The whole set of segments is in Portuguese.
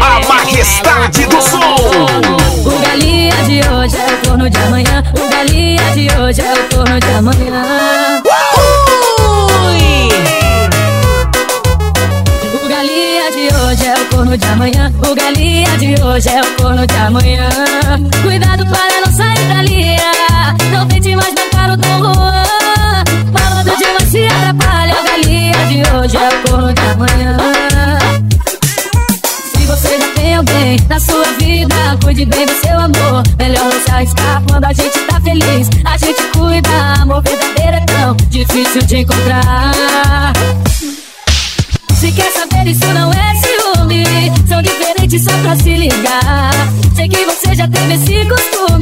a majestade do som. O galinha de hoje é o corno de amanhã. O galinha de hoje é o corno de amanhã. O galinha de hoje é o corno de amanhã. O galinha de hoje é o corno de amanhã. Cuidado para não sair da linha. Não tente mais bancar o Dom Juan. Cuide bem do seu amor. Melhor não se arriscar quando a gente tá feliz. A gente cuida, amor verdadeiro é tão difícil de encontrar. Se quer saber, isso não é ciúme. São diferentes só pra se ligar. Sei que você já teve esse costume.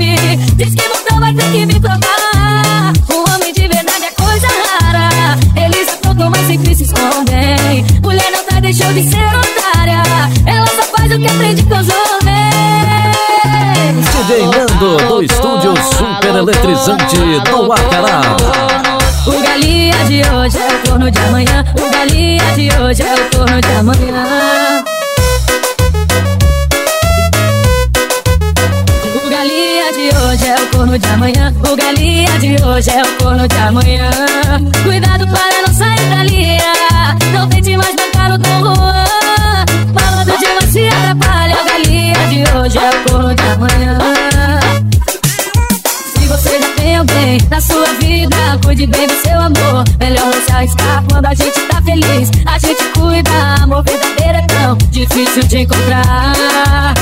DJ Nando do estúdio super eletrizante do Acará. O galinha de hoje é o corno de amanhã. O galinha de hoje é o corno de amanhã. O galinha de hoje é o corno de amanhã. O galinha de hoje é o corno de amanhã. Cuidado para na sua vida, cuide bem do seu amor. Melhor não se arriscar quando a gente tá feliz. A gente cuida, amor verdadeiro é tão difícil de encontrar.